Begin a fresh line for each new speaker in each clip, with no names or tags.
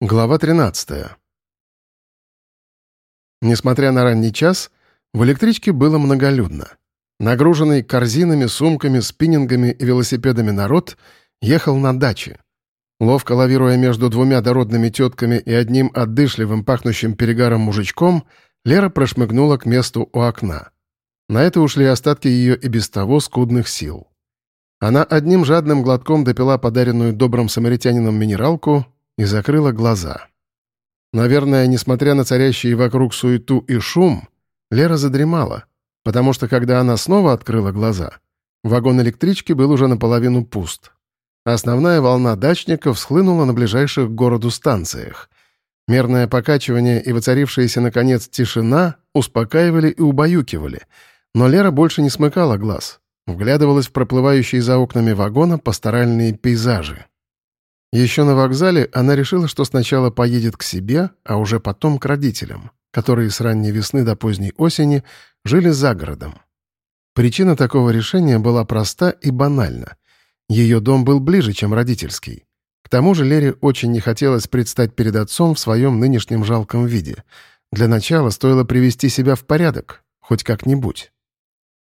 Глава 13. Несмотря на ранний час, в электричке было многолюдно. Нагруженный корзинами, сумками, спиннингами и велосипедами народ ехал на даче. Ловко лавируя между двумя дородными тетками и одним отдышливым, пахнущим перегаром мужичком, Лера прошмыгнула к месту у окна. На это ушли остатки ее и без того скудных сил. Она одним жадным глотком допила подаренную добрым самаритянином минералку и закрыла глаза. Наверное, несмотря на царящие вокруг суету и шум, Лера задремала, потому что когда она снова открыла глаза, вагон электрички был уже наполовину пуст. Основная волна дачников схлынула на ближайших к городу станциях. Мерное покачивание и воцарившаяся, наконец, тишина успокаивали и убаюкивали, но Лера больше не смыкала глаз, вглядывалась в проплывающие за окнами вагона пасторальные пейзажи. Еще на вокзале она решила, что сначала поедет к себе, а уже потом к родителям, которые с ранней весны до поздней осени жили за городом. Причина такого решения была проста и банальна. Ее дом был ближе, чем родительский. К тому же Лере очень не хотелось предстать перед отцом в своем нынешнем жалком виде. Для начала стоило привести себя в порядок, хоть как-нибудь.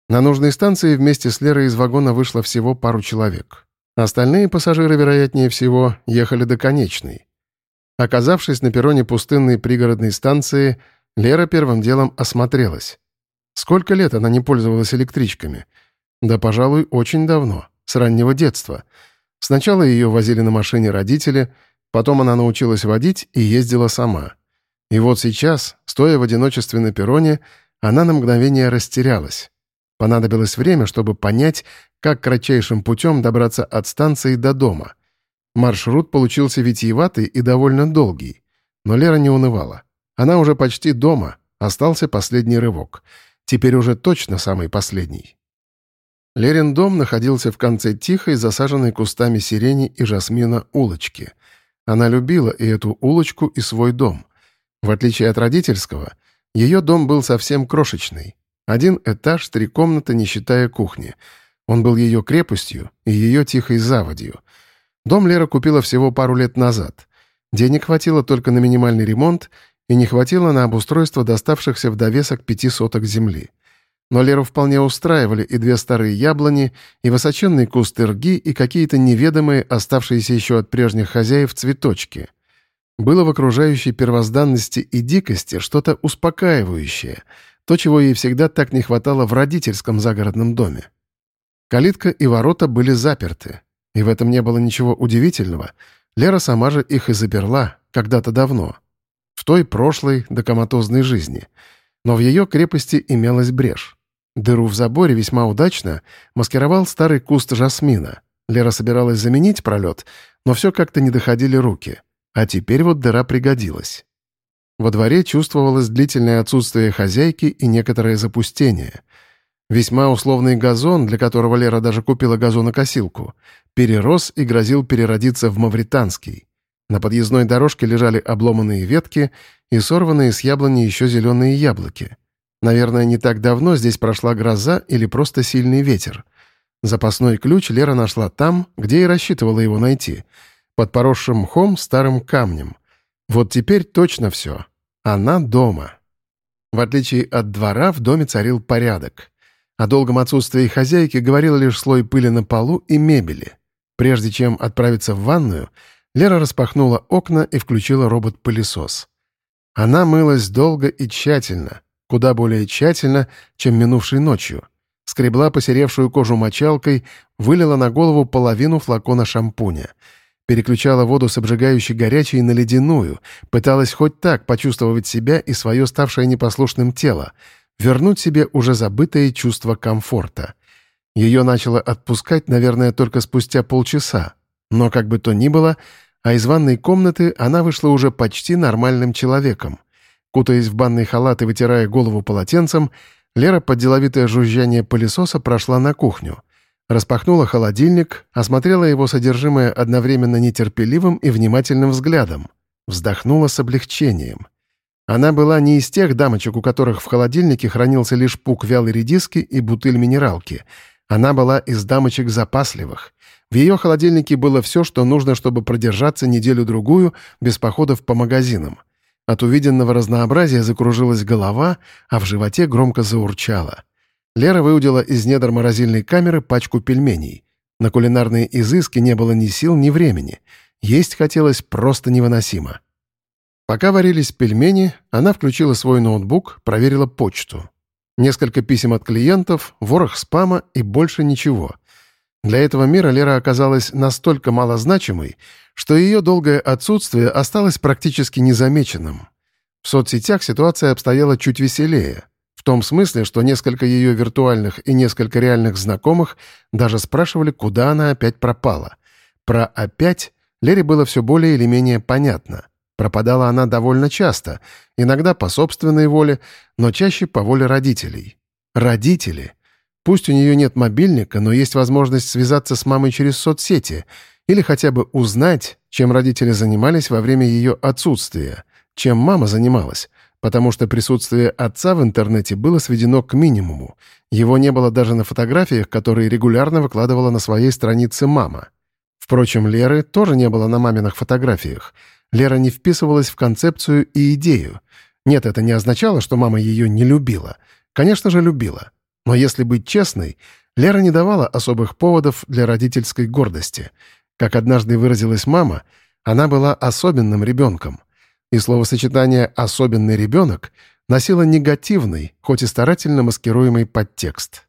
На нужной станции вместе с Лерой из вагона вышло всего пару человек. Остальные пассажиры, вероятнее всего, ехали до конечной. Оказавшись на перроне пустынной пригородной станции, Лера первым делом осмотрелась. Сколько лет она не пользовалась электричками? Да, пожалуй, очень давно, с раннего детства. Сначала ее возили на машине родители, потом она научилась водить и ездила сама. И вот сейчас, стоя в одиночестве на перроне, она на мгновение растерялась. Понадобилось время, чтобы понять, как кратчайшим путем добраться от станции до дома. Маршрут получился витиеватый и довольно долгий. Но Лера не унывала. Она уже почти дома, остался последний рывок. Теперь уже точно самый последний. Лерин дом находился в конце тихой, засаженной кустами сирени и жасмина улочки. Она любила и эту улочку, и свой дом. В отличие от родительского, ее дом был совсем крошечный. Один этаж, три комнаты, не считая кухни. Он был ее крепостью и ее тихой заводью. Дом Лера купила всего пару лет назад. Денег хватило только на минимальный ремонт и не хватило на обустройство доставшихся в довесок пяти соток земли. Но Леру вполне устраивали и две старые яблони, и высоченный куст ирги, и какие-то неведомые, оставшиеся еще от прежних хозяев, цветочки. Было в окружающей первозданности и дикости что-то успокаивающее — то, чего ей всегда так не хватало в родительском загородном доме. Калитка и ворота были заперты, и в этом не было ничего удивительного. Лера сама же их и заперла когда-то давно, в той прошлой докоматозной жизни. Но в ее крепости имелась брешь. Дыру в заборе весьма удачно маскировал старый куст жасмина. Лера собиралась заменить пролет, но все как-то не доходили руки. А теперь вот дыра пригодилась. Во дворе чувствовалось длительное отсутствие хозяйки и некоторое запустение. Весьма условный газон, для которого Лера даже купила газонокосилку, перерос и грозил переродиться в мавританский. На подъездной дорожке лежали обломанные ветки и сорванные с яблони еще зеленые яблоки. Наверное, не так давно здесь прошла гроза или просто сильный ветер. Запасной ключ Лера нашла там, где и рассчитывала его найти, под поросшим мхом старым камнем. Вот теперь точно все. Она дома. В отличие от двора, в доме царил порядок. О долгом отсутствии хозяйки говорил лишь слой пыли на полу и мебели. Прежде чем отправиться в ванную, Лера распахнула окна и включила робот-пылесос. Она мылась долго и тщательно, куда более тщательно, чем минувшей ночью. Скребла посеревшую кожу мочалкой, вылила на голову половину флакона шампуня — переключала воду с обжигающей горячей на ледяную, пыталась хоть так почувствовать себя и свое ставшее непослушным тело, вернуть себе уже забытое чувство комфорта. Ее начало отпускать, наверное, только спустя полчаса. Но как бы то ни было, а из ванной комнаты она вышла уже почти нормальным человеком. Кутаясь в банный халат и вытирая голову полотенцем, Лера под деловитое жужжание пылесоса прошла на кухню — Распахнула холодильник, осмотрела его содержимое одновременно нетерпеливым и внимательным взглядом. Вздохнула с облегчением. Она была не из тех дамочек, у которых в холодильнике хранился лишь пук вялой редиски и бутыль минералки. Она была из дамочек запасливых. В ее холодильнике было все, что нужно, чтобы продержаться неделю-другую без походов по магазинам. От увиденного разнообразия закружилась голова, а в животе громко заурчало. Лера выудила из недр морозильной камеры пачку пельменей. На кулинарные изыски не было ни сил, ни времени. Есть хотелось просто невыносимо. Пока варились пельмени, она включила свой ноутбук, проверила почту. Несколько писем от клиентов, ворох спама и больше ничего. Для этого мира Лера оказалась настолько малозначимой, что ее долгое отсутствие осталось практически незамеченным. В соцсетях ситуация обстояла чуть веселее. В том смысле, что несколько ее виртуальных и несколько реальных знакомых даже спрашивали, куда она опять пропала. Про «опять» Лере было все более или менее понятно. Пропадала она довольно часто, иногда по собственной воле, но чаще по воле родителей. Родители. Пусть у нее нет мобильника, но есть возможность связаться с мамой через соцсети или хотя бы узнать, чем родители занимались во время ее отсутствия, чем мама занималась, потому что присутствие отца в интернете было сведено к минимуму. Его не было даже на фотографиях, которые регулярно выкладывала на своей странице мама. Впрочем, Леры тоже не было на маминых фотографиях — Лера не вписывалась в концепцию и идею. Нет, это не означало, что мама ее не любила. Конечно же, любила. Но если быть честной, Лера не давала особых поводов для родительской гордости. Как однажды выразилась мама, она была особенным ребенком. И словосочетание «особенный ребенок» носило негативный, хоть и старательно маскируемый подтекст.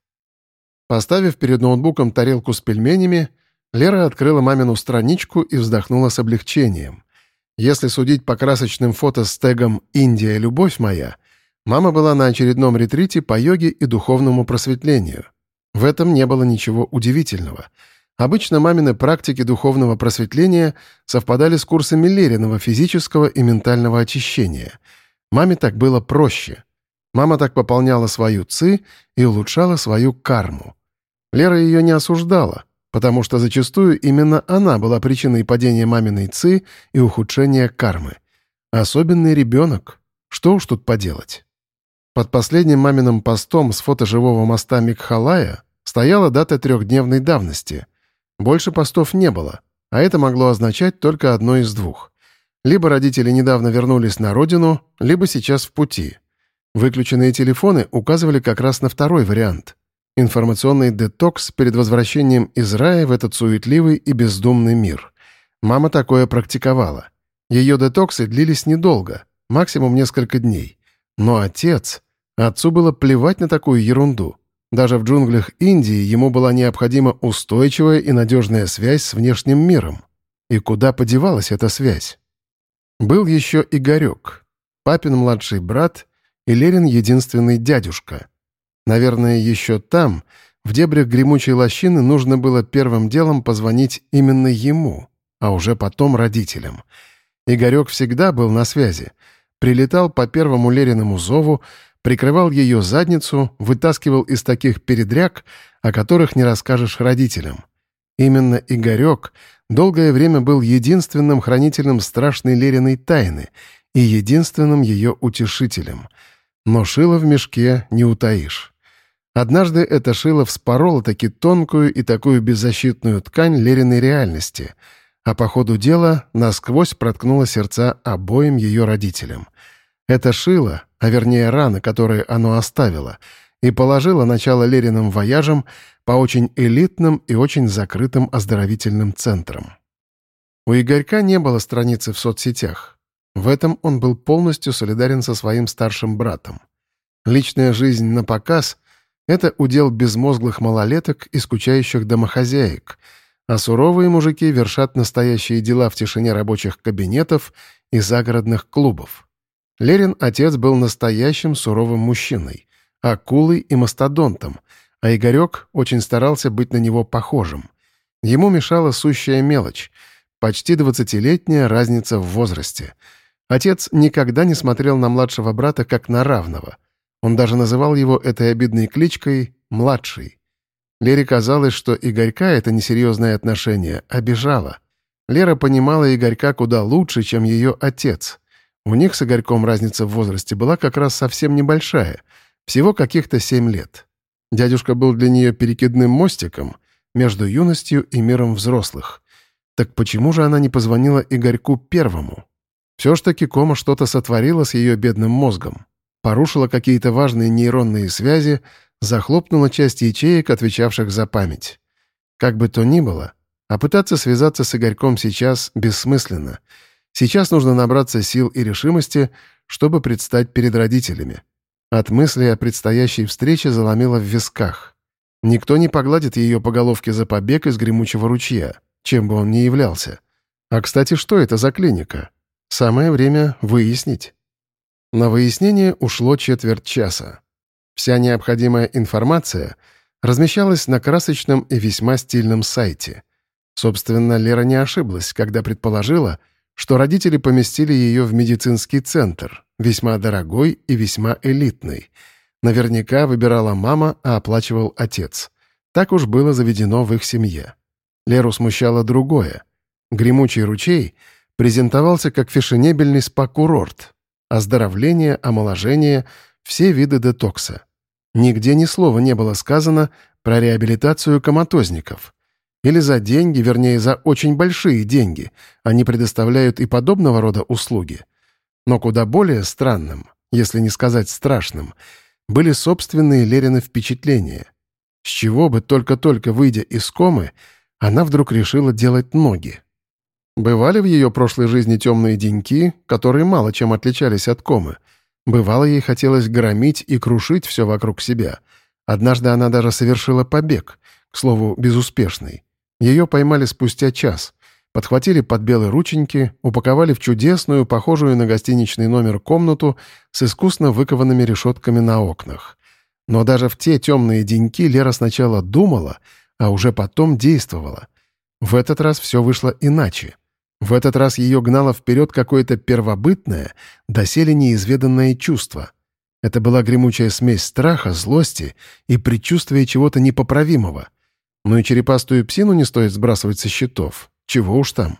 Поставив перед ноутбуком тарелку с пельменями, Лера открыла мамину страничку и вздохнула с облегчением. Если судить по красочным фото с тегом «Индия, любовь моя», мама была на очередном ретрите по йоге и духовному просветлению. В этом не было ничего удивительного. Обычно мамины практики духовного просветления совпадали с курсами Лериного физического и ментального очищения. Маме так было проще. Мама так пополняла свою ци и улучшала свою карму. Лера ее не осуждала — потому что зачастую именно она была причиной падения маминой ци и ухудшения кармы. Особенный ребенок. Что уж тут поделать. Под последним маминым постом с фото живого моста Микхалая стояла дата трехдневной давности. Больше постов не было, а это могло означать только одно из двух. Либо родители недавно вернулись на родину, либо сейчас в пути. Выключенные телефоны указывали как раз на второй вариант — Информационный детокс перед возвращением из рая в этот суетливый и бездумный мир. Мама такое практиковала. Ее детоксы длились недолго, максимум несколько дней. Но отец... Отцу было плевать на такую ерунду. Даже в джунглях Индии ему была необходима устойчивая и надежная связь с внешним миром. И куда подевалась эта связь? Был еще Игорек, папин младший брат и Лерин единственный дядюшка — Наверное, еще там, в дебрях гремучей лощины, нужно было первым делом позвонить именно ему, а уже потом родителям. Игорек всегда был на связи. Прилетал по первому Лериному зову, прикрывал ее задницу, вытаскивал из таких передряг, о которых не расскажешь родителям. Именно Игорек долгое время был единственным хранителем страшной Лериной тайны и единственным ее утешителем. Но шило в мешке не утаишь. Однажды это шило вспороло таки тонкую и такую беззащитную ткань Лериной реальности, а по ходу дела насквозь проткнуло сердца обоим ее родителям. Это шило, а вернее рана, которую оно оставило, и положило начало Лериным вояжам по очень элитным и очень закрытым оздоровительным центрам. У Игорька не было страницы в соцсетях. В этом он был полностью солидарен со своим старшим братом. Личная жизнь на показ это удел безмозглых малолеток и скучающих домохозяек, а суровые мужики вершат настоящие дела в тишине рабочих кабинетов и загородных клубов. Лерин отец был настоящим суровым мужчиной, акулой и мастодонтом, а Игорек очень старался быть на него похожим. Ему мешала сущая мелочь — почти двадцатилетняя разница в возрасте. Отец никогда не смотрел на младшего брата как на равного — он даже называл его этой обидной кличкой «младший». Лере казалось, что Игорька это несерьезное отношение обижало. Лера понимала Игорька куда лучше, чем ее отец. У них с Игорьком разница в возрасте была как раз совсем небольшая, всего каких-то семь лет. Дядюшка был для нее перекидным мостиком между юностью и миром взрослых. Так почему же она не позвонила Игорьку первому? Все ж таки кома что-то сотворила с ее бедным мозгом. Порушила какие-то важные нейронные связи, захлопнула часть ячеек, отвечавших за память. Как бы то ни было, а пытаться связаться с Игорьком сейчас бессмысленно. Сейчас нужно набраться сил и решимости, чтобы предстать перед родителями. От мысли о предстоящей встрече заломило в висках. Никто не погладит ее по головке за побег из гремучего ручья, чем бы он ни являлся. А, кстати, что это за клиника? Самое время выяснить. На выяснение ушло четверть часа. Вся необходимая информация размещалась на красочном и весьма стильном сайте. Собственно, Лера не ошиблась, когда предположила, что родители поместили ее в медицинский центр, весьма дорогой и весьма элитный. Наверняка выбирала мама, а оплачивал отец. Так уж было заведено в их семье. Леру смущало другое. Гремучий ручей презентовался как фешенебельный спа-курорт. Оздоровление, омоложение — все виды детокса. Нигде ни слова не было сказано про реабилитацию коматозников. Или за деньги, вернее, за очень большие деньги, они предоставляют и подобного рода услуги. Но куда более странным, если не сказать страшным, были собственные Лерины впечатления. С чего бы только-только выйдя из комы, она вдруг решила делать ноги. Бывали в ее прошлой жизни темные деньки, которые мало чем отличались от комы — Бывало, ей хотелось громить и крушить все вокруг себя. Однажды она даже совершила побег, к слову, безуспешный. Ее поймали спустя час. Подхватили под белые рученьки, упаковали в чудесную, похожую на гостиничный номер комнату с искусно выкованными решетками на окнах. Но даже в те темные деньки Лера сначала думала, а уже потом действовала. В этот раз все вышло иначе. В этот раз ее гнало вперед какое-то первобытное, доселе неизведанное чувство. Это была гремучая смесь страха, злости и предчувствия чего-то непоправимого. Но и черепастую псину не стоит сбрасывать со счетов. Чего уж там.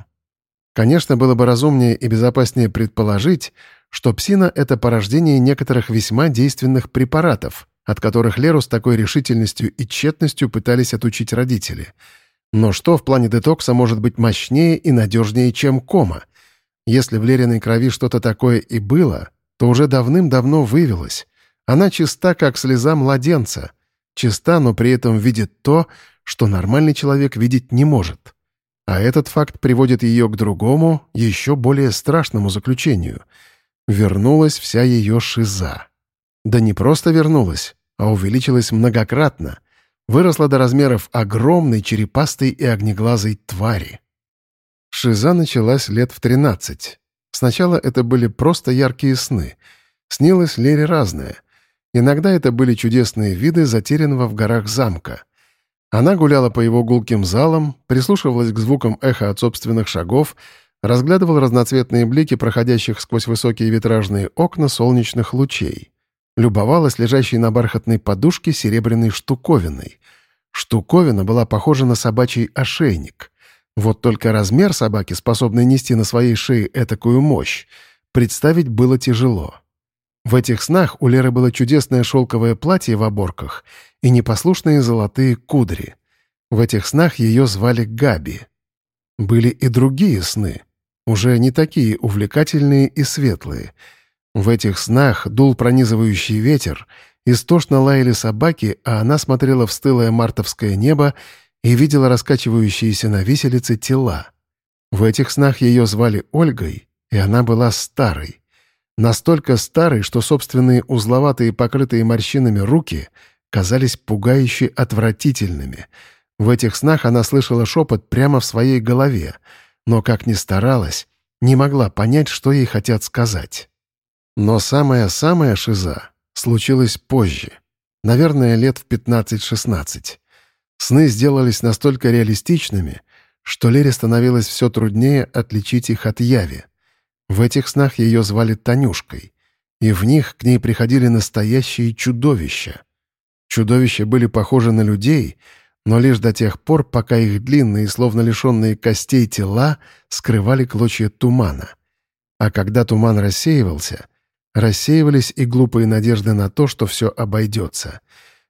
Конечно, было бы разумнее и безопаснее предположить, что псина — это порождение некоторых весьма действенных препаратов, от которых Леру с такой решительностью и тщетностью пытались отучить родители — но что в плане детокса может быть мощнее и надежнее, чем кома? Если в Лериной крови что-то такое и было, то уже давным-давно вывелось. Она чиста, как слеза младенца. Чиста, но при этом видит то, что нормальный человек видеть не может. А этот факт приводит ее к другому, еще более страшному заключению. Вернулась вся ее шиза. Да не просто вернулась, а увеличилась многократно — выросла до размеров огромной черепастой и огнеглазой твари. Шиза началась лет в 13. Сначала это были просто яркие сны. Снилось Лере разное. Иногда это были чудесные виды затерянного в горах замка. Она гуляла по его гулким залам, прислушивалась к звукам эха от собственных шагов, разглядывала разноцветные блики проходящих сквозь высокие витражные окна солнечных лучей любовалась лежащей на бархатной подушке серебряной штуковиной. Штуковина была похожа на собачий ошейник. Вот только размер собаки, способной нести на своей шее этакую мощь, представить было тяжело. В этих снах у Леры было чудесное шелковое платье в оборках и непослушные золотые кудри. В этих снах ее звали Габи. Были и другие сны, уже не такие увлекательные и светлые — в этих снах дул пронизывающий ветер, истошно лаяли собаки, а она смотрела в стылое мартовское небо и видела раскачивающиеся на виселице тела. В этих снах ее звали Ольгой, и она была старой. Настолько старой, что собственные узловатые, покрытые морщинами руки казались пугающе отвратительными. В этих снах она слышала шепот прямо в своей голове, но, как ни старалась, не могла понять, что ей хотят сказать. Но самая-самая шиза случилась позже. Наверное, лет в 15-16. Сны сделались настолько реалистичными, что Лере становилось все труднее отличить их от яви. В этих снах ее звали Танюшкой, и в них к ней приходили настоящие чудовища. Чудовища были похожи на людей, но лишь до тех пор, пока их длинные, словно лишенные костей тела, скрывали клочья тумана. А когда туман рассеивался — Рассеивались и глупые надежды на то, что все обойдется.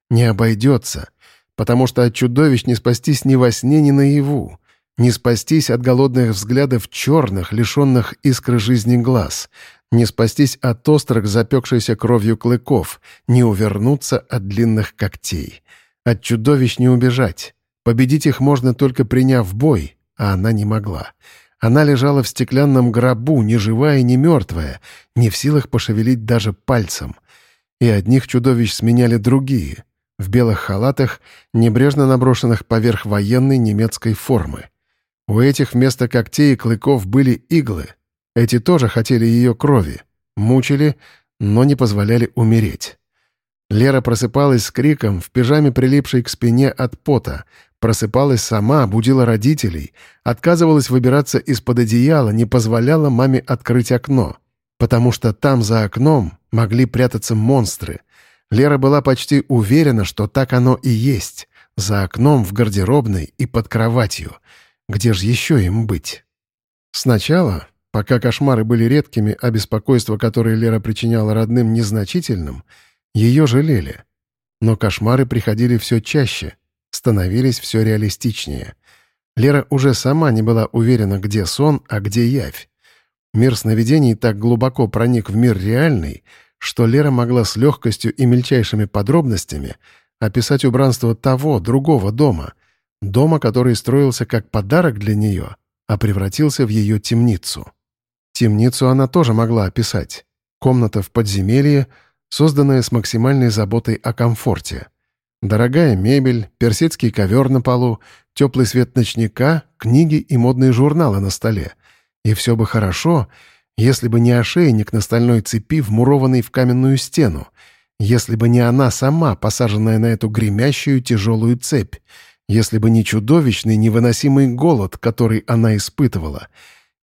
Не обойдется, потому что от чудовищ не спастись ни во сне, ни наяву. Не спастись от голодных взглядов черных, лишенных искры жизни глаз. Не спастись от острых, запекшейся кровью клыков. Не увернуться от длинных когтей. От чудовищ не убежать. Победить их можно только приняв бой, а она не могла. Она лежала в стеклянном гробу, ни живая, ни мертвая, не в силах пошевелить даже пальцем. И одних чудовищ сменяли другие, в белых халатах, небрежно наброшенных поверх военной немецкой формы. У этих вместо когтей и клыков были иглы. Эти тоже хотели ее крови, мучили, но не позволяли умереть. Лера просыпалась с криком, в пижаме прилипшей к спине от пота, просыпалась сама, будила родителей, отказывалась выбираться из-под одеяла, не позволяла маме открыть окно, потому что там за окном могли прятаться монстры. Лера была почти уверена, что так оно и есть, за окном в гардеробной и под кроватью — где же еще им быть? Сначала, пока кошмары были редкими, а беспокойство, которое Лера причиняла родным, незначительным, ее жалели. Но кошмары приходили все чаще, становились все реалистичнее. Лера уже сама не была уверена, где сон, а где явь. Мир сновидений так глубоко проник в мир реальный, что Лера могла с легкостью и мельчайшими подробностями описать убранство того, другого дома, Дома, который строился как подарок для нее, а превратился в ее темницу. Темницу она тоже могла описать. Комната в подземелье, созданная с максимальной заботой о комфорте. Дорогая мебель, персидский ковер на полу, теплый свет ночника, книги и модные журналы на столе. И все бы хорошо, если бы не ошейник на стальной цепи, вмурованный в каменную стену, если бы не она сама, посаженная на эту гремящую тяжелую цепь, если бы не чудовищный невыносимый голод, который она испытывала.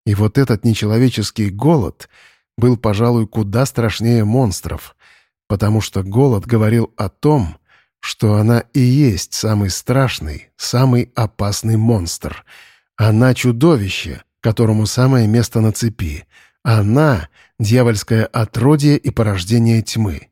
И вот этот нечеловеческий голод был, пожалуй, куда страшнее монстров, потому что голод говорил о том, что она и есть самый страшный, самый опасный монстр. Она — чудовище, которому самое место на цепи. Она — дьявольское отродье и порождение тьмы.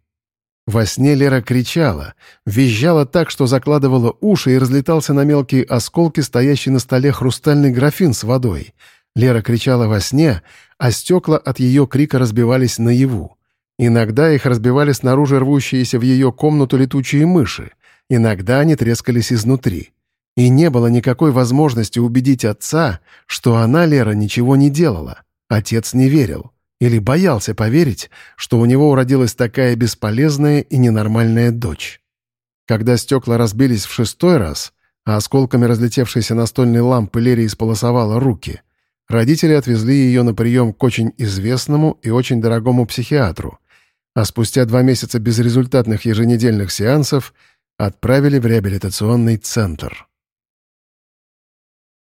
Во сне Лера кричала, визжала так, что закладывала уши и разлетался на мелкие осколки стоящий на столе хрустальный графин с водой. Лера кричала во сне, а стекла от ее крика разбивались наяву. Иногда их разбивали снаружи рвущиеся в ее комнату летучие мыши. Иногда они трескались изнутри. И не было никакой возможности убедить отца, что она, Лера, ничего не делала. Отец не верил. Или боялся поверить, что у него уродилась такая бесполезная и ненормальная дочь. Когда стекла разбились в шестой раз, а осколками разлетевшейся настольной лампы Лере исполосовала руки, родители отвезли ее на прием к очень известному и очень дорогому психиатру, а спустя два месяца безрезультатных еженедельных сеансов отправили в реабилитационный центр.